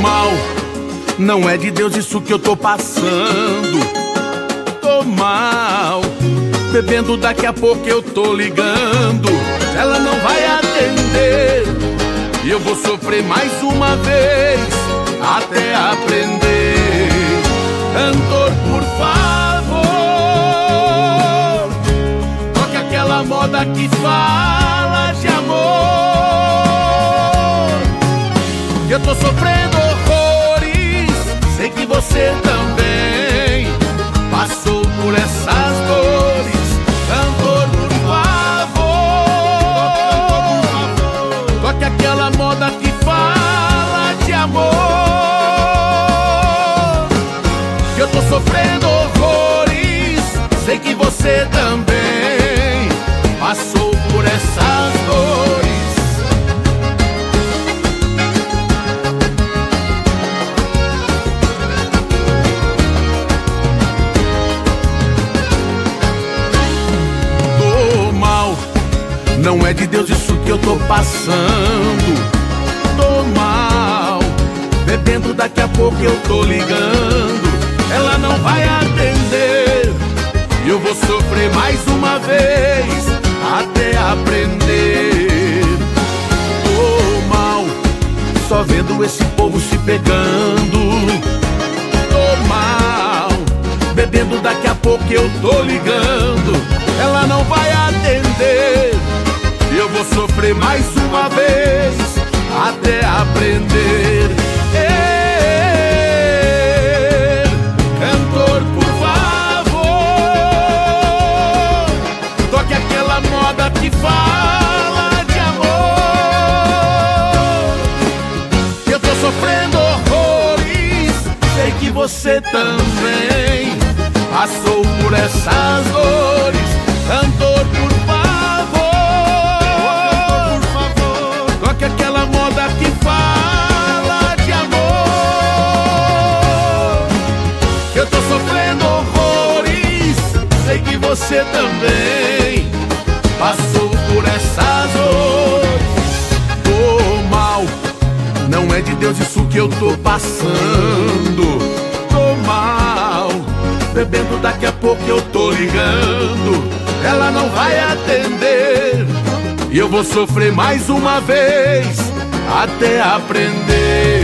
mal, não é de Deus isso que eu tô passando. Tô mal, bebendo daqui a pouco eu tô ligando. Ela não vai atender e eu vou sofrer mais uma vez até aprender. Cantor, por favor, toque aquela moda que fala de amor. Eu tô sofrendo você também passou por essas dores. Cantor, por favor, toque aquela moda que fala de amor. Que eu tô sofrendo horrores, sei que você também não é de Deus isso que eu tô passando. Tô mal, bebendo daqui a pouco eu tô ligando. Ela não vai atender, e eu vou sofrer mais uma vez até aprender. Tô mal, só vendo esse povo se pegando. Tô mal, bebendo daqui a pouco eu tô ligando. Ela não vai atender, sofrer mais uma vez até aprender. Cantor, por favor, toque aquela moda que fala de amor. Eu tô sofrendo horrores, sei que você também passou por essas dores. Você também passou por essas dores. Tô mal, não é de Deus isso que eu tô passando. Tô mal, bebendo daqui a pouco eu tô ligando. Ela não vai atender. E eu vou sofrer mais uma vez até aprender.